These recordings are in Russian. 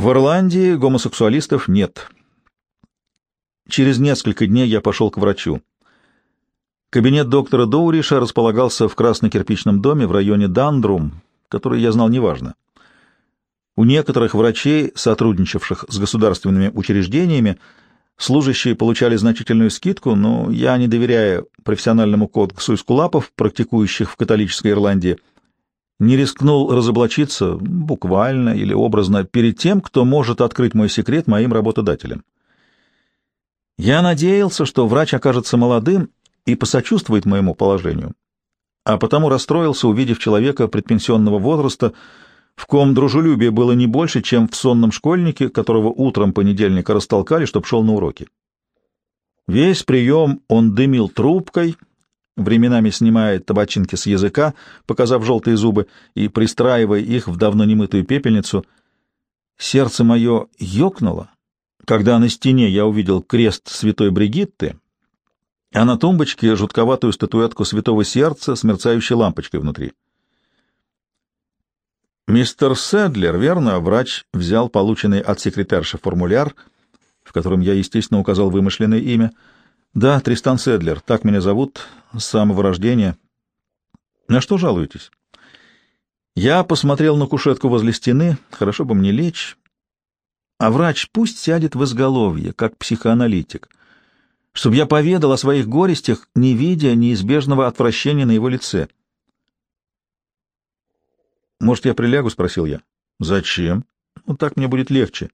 В Ирландии гомосексуалистов нет. Через несколько дней я пошел к врачу. Кабинет доктора Доуриша располагался в красно-кирпичном доме в районе Дандрум, который я знал неважно. У некоторых врачей, сотрудничавших с государственными учреждениями, служащие получали значительную скидку, но я, не доверяя профессиональному кодексу эскулапов, практикующих в католической Ирландии, не рискнул разоблачиться, буквально или образно, перед тем, кто может открыть мой секрет моим работодателям. Я надеялся, что врач окажется молодым и посочувствует моему положению, а потому расстроился, увидев человека предпенсионного возраста, в ком дружелюбие было не больше, чем в сонном школьнике, которого утром понедельника растолкали, чтоб шел на уроки. Весь прием он дымил трубкой, временами снимая табачинки с языка, показав желтые зубы, и пристраивая их в давно немытую пепельницу. Сердце мое ёкнуло, когда на стене я увидел крест святой Бригитты, а на тумбочке жутковатую статуэтку святого сердца с мерцающей лампочкой внутри. Мистер Седлер, верно, врач взял полученный от секретарши формуляр, в котором я, естественно, указал вымышленное имя. Да, Тристан Седлер, так меня зовут с самого рождения. На что жалуетесь? Я посмотрел на кушетку возле стены, хорошо бы мне лечь, а врач пусть сядет в изголовье, как психоаналитик, чтобы я поведал о своих горестях, не видя неизбежного отвращения на его лице. — «Может, я прилягу?» — спросил я. «Зачем? Ну, так мне будет легче».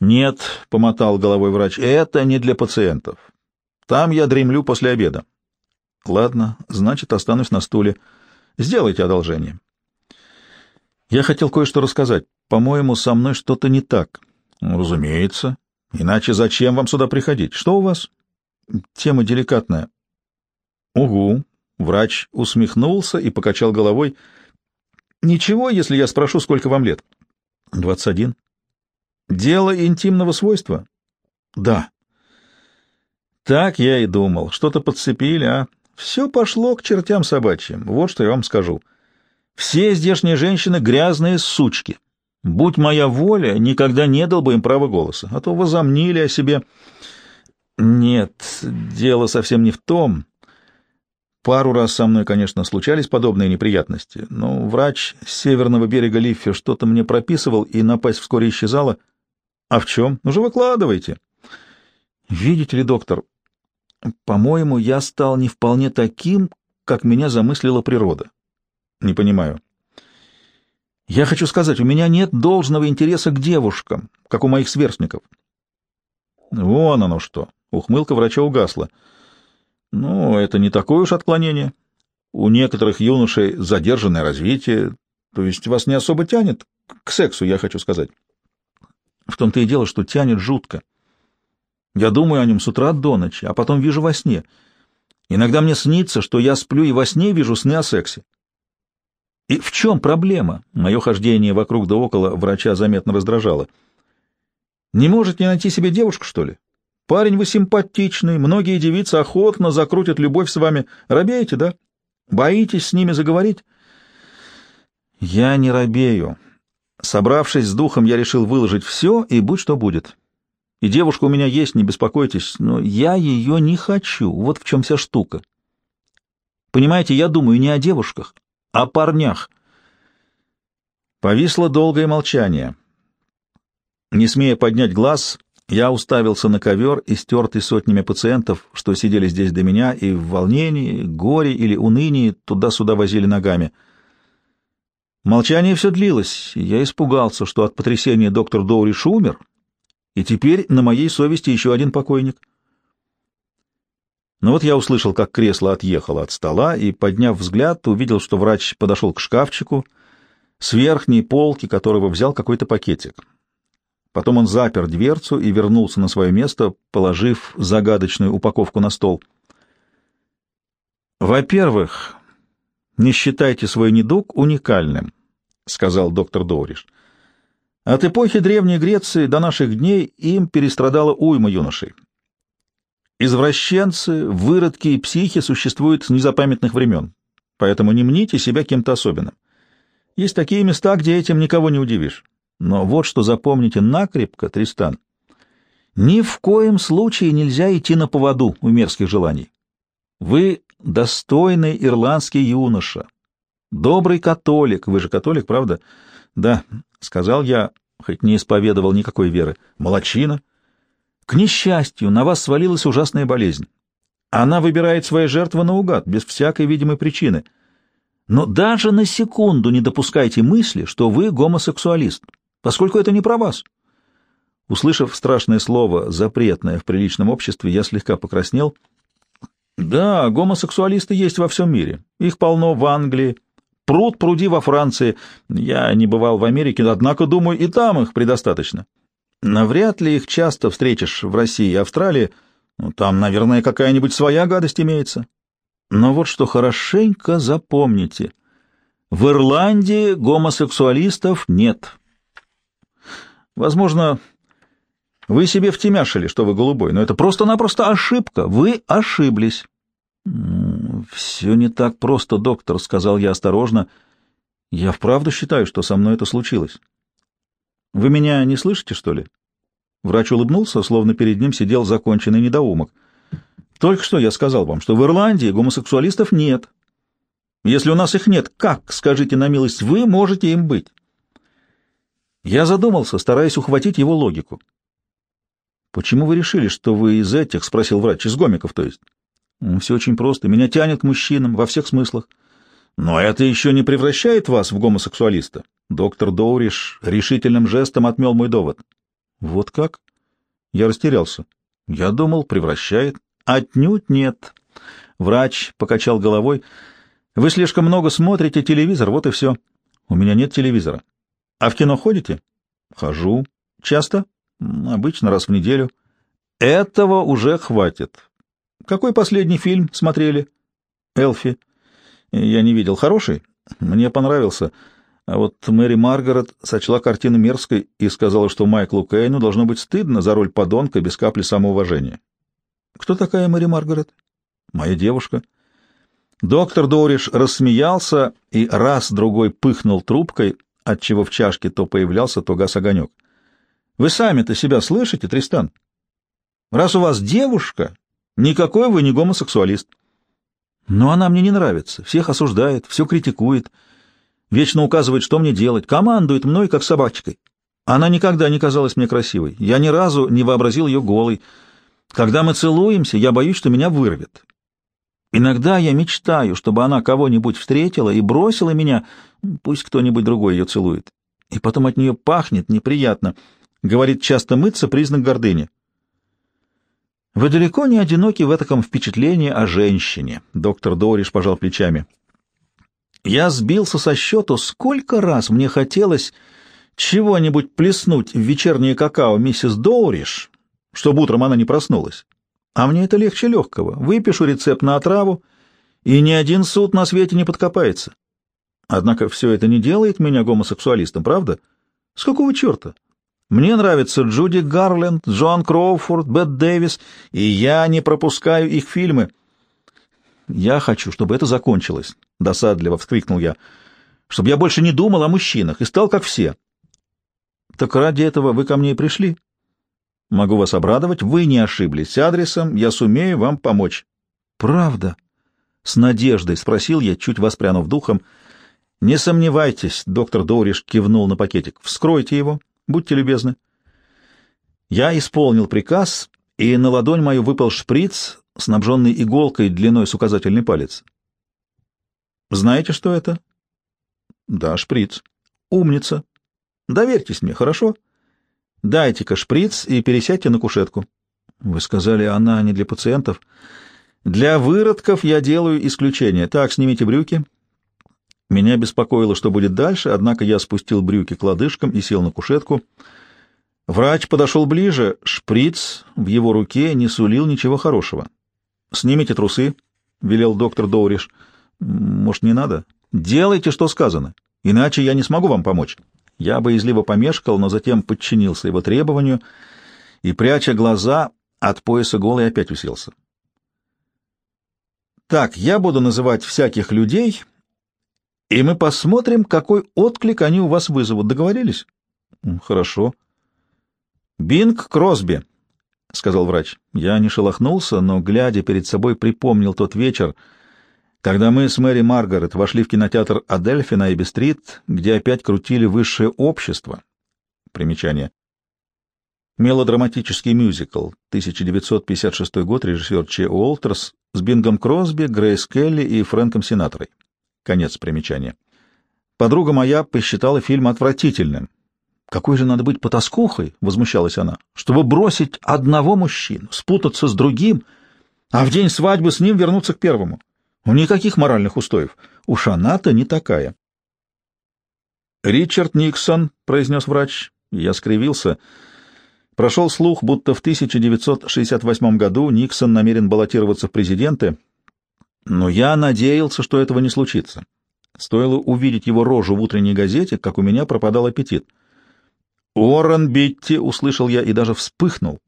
«Нет», — помотал головой врач, — «это не для пациентов. Там я дремлю после обеда». «Ладно, значит, останусь на стуле. Сделайте одолжение». «Я хотел кое-что рассказать. По-моему, со мной что-то не так». Ну, «Разумеется. Иначе зачем вам сюда приходить? Что у вас?» «Тема деликатная». «Угу». Врач усмехнулся и покачал головой — Ничего, если я спрошу, сколько вам лет? Двадцать один. Дело интимного свойства? Да. Так я и думал. Что-то подцепили, а? Все пошло к чертям собачьим. Вот что я вам скажу. Все здешние женщины — грязные сучки. Будь моя воля, никогда не дал бы им права голоса, а то возомнили о себе. Нет, дело совсем не в том. Пару раз со мной, конечно, случались подобные неприятности, но врач с северного берега Лиффи что-то мне прописывал, и напасть вскоре исчезала. А в чем? Ну же выкладывайте. Видите ли, доктор, по-моему, я стал не вполне таким, как меня замыслила природа. Не понимаю. Я хочу сказать, у меня нет должного интереса к девушкам, как у моих сверстников. Вон оно что. Ухмылка врача угасла. — ну, это не такое уж отклонение. У некоторых юношей задержанное развитие, то есть вас не особо тянет к сексу, я хочу сказать. В том-то и дело, что тянет жутко. Я думаю о нем с утра до ночи, а потом вижу во сне. Иногда мне снится, что я сплю и во сне вижу сны о сексе. И в чем проблема? Мое хождение вокруг да около врача заметно раздражало. Не может не найти себе девушку, что ли? Парень вы симпатичный, многие девицы охотно закрутят любовь с вами. Робеете, да? Боитесь с ними заговорить? Я не робею. Собравшись с духом, я решил выложить все, и будь что будет. И девушка у меня есть, не беспокойтесь, но я ее не хочу. Вот в чем вся штука. Понимаете, я думаю не о девушках, а о парнях. Повисло долгое молчание. Не смея поднять глаз, я уставился на ковер, истертый сотнями пациентов, что сидели здесь до меня, и в волнении, горе или унынии туда-сюда возили ногами. Молчание все длилось, и я испугался, что от потрясения доктор Доуриш умер, и теперь на моей совести еще один покойник. Но вот я услышал, как кресло отъехало от стола, и, подняв взгляд, увидел, что врач подошел к шкафчику, с верхней полки которого взял какой-то пакетик. Потом он запер дверцу и вернулся на свое место, положив загадочную упаковку на стол. «Во-первых, не считайте свой недуг уникальным», — сказал доктор Доуриш. «От эпохи Древней Греции до наших дней им перестрадала уйма юношей. Извращенцы, выродки и психи существуют с незапамятных времен, поэтому не мните себя кем-то особенным. Есть такие места, где этим никого не удивишь. Но вот что запомните накрепко, Тристан. Ни в коем случае нельзя идти на поводу у мерзких желаний. Вы достойный ирландский юноша, добрый католик. Вы же католик, правда? Да, сказал я, хоть не исповедовал никакой веры. Молодчина. К несчастью, на вас свалилась ужасная болезнь. Она выбирает свои жертвы наугад, без всякой видимой причины. Но даже на секунду не допускайте мысли, что вы гомосексуалист, поскольку это не про вас. Услышав страшное слово, запретное в приличном обществе, я слегка покраснел. Да, гомосексуалисты есть во всем мире. Их полно в Англии. Пруд пруди во Франции. Я не бывал в Америке, однако, думаю, и там их предостаточно. Навряд ли их часто встретишь в России и Австралии. Ну, там, наверное, какая-нибудь своя гадость имеется. Но вот что хорошенько запомните. В Ирландии гомосексуалистов нет. Возможно, вы себе втемяшили, что вы голубой, но это просто-напросто ошибка. Вы ошиблись. «Все не так просто, доктор», — сказал я осторожно. «Я вправду считаю, что со мной это случилось». «Вы меня не слышите, что ли?» Врач улыбнулся, словно перед ним сидел законченный недоумок. «Только что я сказал вам, что в Ирландии гомосексуалистов нет. Если у нас их нет, как, скажите на милость, вы можете им быть?» Я задумался, стараясь ухватить его логику. «Почему вы решили, что вы из этих?» — спросил врач. «Из гомиков, то есть?» «Все очень просто. Меня тянет к мужчинам во всех смыслах». «Но это еще не превращает вас в гомосексуалиста?» Доктор Доуриш решительным жестом отмел мой довод. «Вот как?» Я растерялся. «Я думал, превращает». «Отнюдь нет». Врач покачал головой. «Вы слишком много смотрите телевизор, вот и все». «У меня нет телевизора». «А в кино ходите?» «Хожу». «Часто?» Обычно раз в неделю. Этого уже хватит. Какой последний фильм смотрели? Элфи. Я не видел. Хороший? Мне понравился. А вот Мэри Маргарет сочла картину мерзкой и сказала, что Майклу Кейну должно быть стыдно за роль подонка без капли самоуважения. Кто такая Мэри Маргарет? Моя девушка. Доктор Дориш рассмеялся и раз-другой пыхнул трубкой, отчего в чашке то появлялся, то гас огонек. Вы сами-то себя слышите, Тристан? Раз у вас девушка, никакой вы не гомосексуалист. Но она мне не нравится, всех осуждает, все критикует, вечно указывает, что мне делать, командует мной, как собачкой. Она никогда не казалась мне красивой, я ни разу не вообразил ее голой. Когда мы целуемся, я боюсь, что меня вырвет. Иногда я мечтаю, чтобы она кого-нибудь встретила и бросила меня, пусть кто-нибудь другой ее целует. И потом от нее пахнет неприятно — Говорит, часто мыться — признак гордыни. Вы далеко не одиноки в этом впечатлении о женщине, доктор Дориш пожал плечами. Я сбился со счету, сколько раз мне хотелось чего-нибудь плеснуть в вечернее какао миссис Доуриш, чтобы утром она не проснулась. А мне это легче легкого. Выпишу рецепт на отраву, и ни один суд на свете не подкопается. Однако все это не делает меня гомосексуалистом, правда? С какого черта? Мне нравятся Джуди Гарленд, Джоан Кроуфорд, Бет Дэвис, и я не пропускаю их фильмы. Я хочу, чтобы это закончилось, — досадливо вскрикнул я, — чтобы я больше не думал о мужчинах и стал как все. Так ради этого вы ко мне и пришли. Могу вас обрадовать, вы не ошиблись адресом, я сумею вам помочь. Правда? С надеждой спросил я, чуть воспрянув духом. Не сомневайтесь, доктор Дориш кивнул на пакетик. Вскройте его Будьте любезны. Я исполнил приказ, и на ладонь мою выпал шприц, снабженный иголкой длиной с указательный палец. Знаете, что это? Да, шприц. Умница. Доверьтесь мне, хорошо? Дайте-ка шприц и пересядьте на кушетку. Вы сказали, она не для пациентов. Для выродков я делаю исключение. Так, снимите брюки. Меня беспокоило, что будет дальше, однако я спустил брюки к лодыжкам и сел на кушетку. Врач подошел ближе, шприц в его руке не сулил ничего хорошего. «Снимите трусы», — велел доктор Доуриш. «Может, не надо?» «Делайте, что сказано, иначе я не смогу вам помочь». Я боязливо помешкал, но затем подчинился его требованию и, пряча глаза, от пояса голый опять уселся. «Так, я буду называть всяких людей...» и мы посмотрим, какой отклик они у вас вызовут. Договорились? Хорошо. Бинг Кросби, — сказал врач. Я не шелохнулся, но, глядя перед собой, припомнил тот вечер, когда мы с Мэри Маргарет вошли в кинотеатр Адельфи на Эбби-стрит, где опять крутили высшее общество. Примечание. Мелодраматический мюзикл, 1956 год, режиссер Че Уолтерс, с Бингом Кросби, Грейс Келли и Фрэнком Синатрой. Конец примечания. Подруга моя посчитала фильм отвратительным. «Какой же надо быть потаскухой?» — возмущалась она. «Чтобы бросить одного мужчину, спутаться с другим, а в день свадьбы с ним вернуться к первому. Ну, никаких моральных устоев. Уж она-то не такая». «Ричард Никсон», — произнес врач. Я скривился. Прошел слух, будто в 1968 году Никсон намерен баллотироваться в президенты, но я надеялся, что этого не случится. Стоило увидеть его рожу в утренней газете, как у меня пропадал аппетит. «Уоррен Битти!» — услышал я и даже вспыхнул.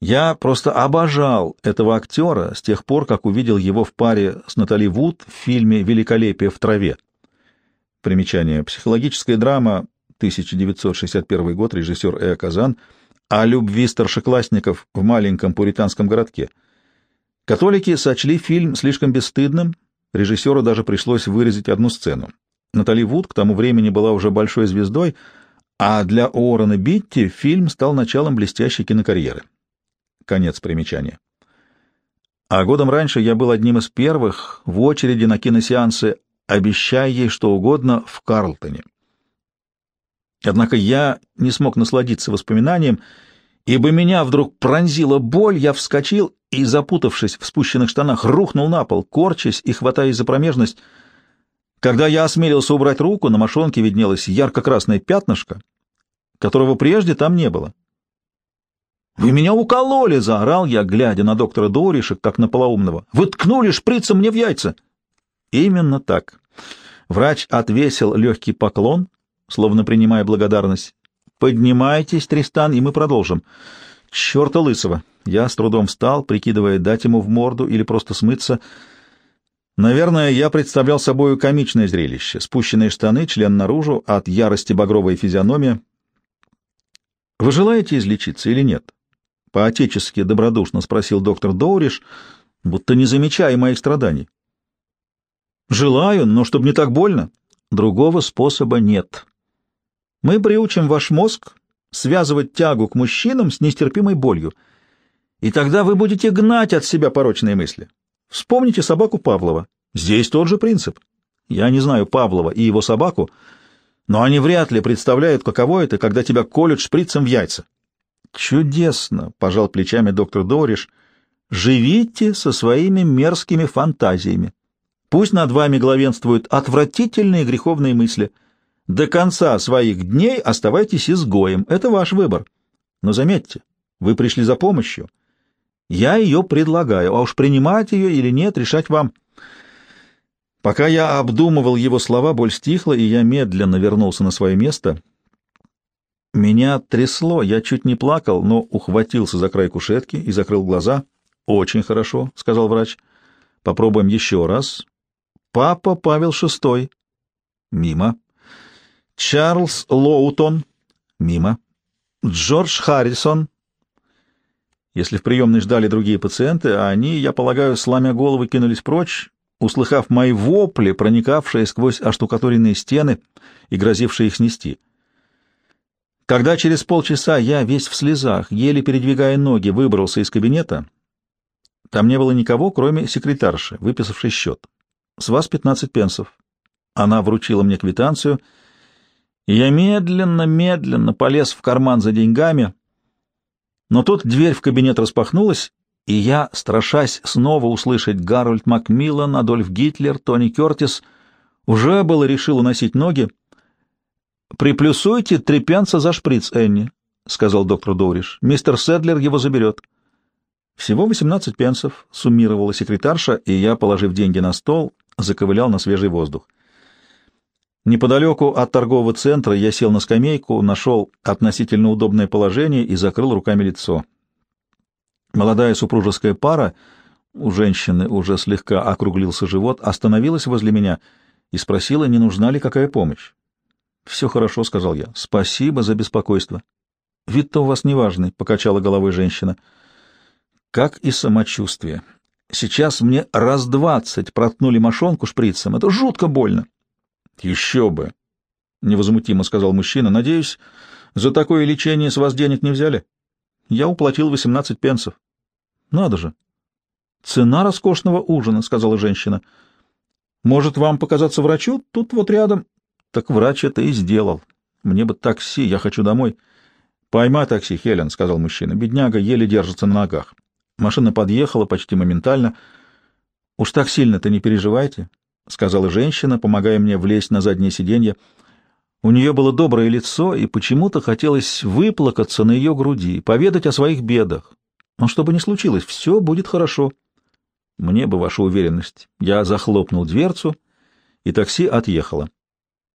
Я просто обожал этого актера с тех пор, как увидел его в паре с Натали Вуд в фильме «Великолепие в траве». Примечание. Психологическая драма 1961 год, режиссер Э. Казан, о любви старшеклассников в маленьком пуританском городке. Католики сочли фильм слишком бесстыдным, режиссеру даже пришлось вырезать одну сцену. Натали Вуд к тому времени была уже большой звездой, а для Уоррена Битти фильм стал началом блестящей кинокарьеры. Конец примечания. А годом раньше я был одним из первых в очереди на киносеансы «Обещай ей что угодно» в Карлтоне. Однако я не смог насладиться воспоминанием, ибо меня вдруг пронзила боль, я вскочил и, запутавшись в спущенных штанах, рухнул на пол, корчась и хватаясь за промежность. Когда я осмелился убрать руку, на мошонке виднелось ярко-красное пятнышко, которого прежде там не было. «Вы меня укололи!» — заорал я, глядя на доктора Дориша, как на полоумного. «Вы ткнули шприцем мне в яйца!» Именно так. Врач отвесил легкий поклон, словно принимая благодарность. «Поднимайтесь, Тристан, и мы продолжим». «Черта лысого!» Я с трудом встал, прикидывая, дать ему в морду или просто смыться. Наверное, я представлял собою комичное зрелище. Спущенные штаны, член наружу, от ярости багровая физиономия. «Вы желаете излечиться или нет?» По-отечески добродушно спросил доктор Доуриш, будто не замечая моих страданий. «Желаю, но чтобы не так больно. Другого способа нет», мы приучим ваш мозг связывать тягу к мужчинам с нестерпимой болью, и тогда вы будете гнать от себя порочные мысли. Вспомните собаку Павлова. Здесь тот же принцип. Я не знаю Павлова и его собаку, но они вряд ли представляют, каково это, когда тебя колют шприцем в яйца. Чудесно, — пожал плечами доктор Дориш. Живите со своими мерзкими фантазиями. Пусть над вами главенствуют отвратительные греховные мысли — до конца своих дней оставайтесь изгоем. Это ваш выбор. Но заметьте, вы пришли за помощью. Я ее предлагаю, а уж принимать ее или нет, решать вам. Пока я обдумывал его слова, боль стихла, и я медленно вернулся на свое место. Меня трясло, я чуть не плакал, но ухватился за край кушетки и закрыл глаза. «Очень хорошо», — сказал врач. «Попробуем еще раз». «Папа Павел VI». «Мимо». Чарльз Лоутон. Мимо. Джордж Харрисон. Если в приемной ждали другие пациенты, а они, я полагаю, сломя головы, кинулись прочь, услыхав мои вопли, проникавшие сквозь оштукатуренные стены и грозившие их снести. Когда через полчаса я, весь в слезах, еле передвигая ноги, выбрался из кабинета, там не было никого, кроме секретарши, выписавшей счет. С вас 15 пенсов. Она вручила мне квитанцию — и я медленно-медленно полез в карман за деньгами, но тут дверь в кабинет распахнулась, и я, страшась снова услышать Гарольд Макмиллан, Адольф Гитлер, Тони Кертис, уже было решил уносить ноги. «Приплюсуйте три пенса за шприц, Энни», — сказал доктор Доуриш. «Мистер Седлер его заберет». «Всего восемнадцать пенсов», — суммировала секретарша, и я, положив деньги на стол, заковылял на свежий воздух. Неподалеку от торгового центра я сел на скамейку, нашел относительно удобное положение и закрыл руками лицо. Молодая супружеская пара, у женщины уже слегка округлился живот, остановилась возле меня и спросила, не нужна ли какая помощь. Все хорошо, — сказал я. Спасибо за беспокойство. Вид-то у вас неважный, — покачала головой женщина. Как и самочувствие. Сейчас мне раз двадцать проткнули мошонку шприцем. Это жутко больно. Еще бы, — невозмутимо сказал мужчина. Надеюсь, за такое лечение с вас денег не взяли? Я уплатил восемнадцать пенсов. Надо же. Цена роскошного ужина, — сказала женщина. Может, вам показаться врачу? Тут вот рядом. Так врач это и сделал. Мне бы такси, я хочу домой. Поймай такси, Хелен, — сказал мужчина. Бедняга еле держится на ногах. Машина подъехала почти моментально. Уж так сильно-то не переживайте, — сказала женщина, помогая мне влезть на заднее сиденье. У нее было доброе лицо, и почему-то хотелось выплакаться на ее груди, поведать о своих бедах. Но что бы ни случилось, все будет хорошо. Мне бы ваша уверенность. Я захлопнул дверцу, и такси отъехало.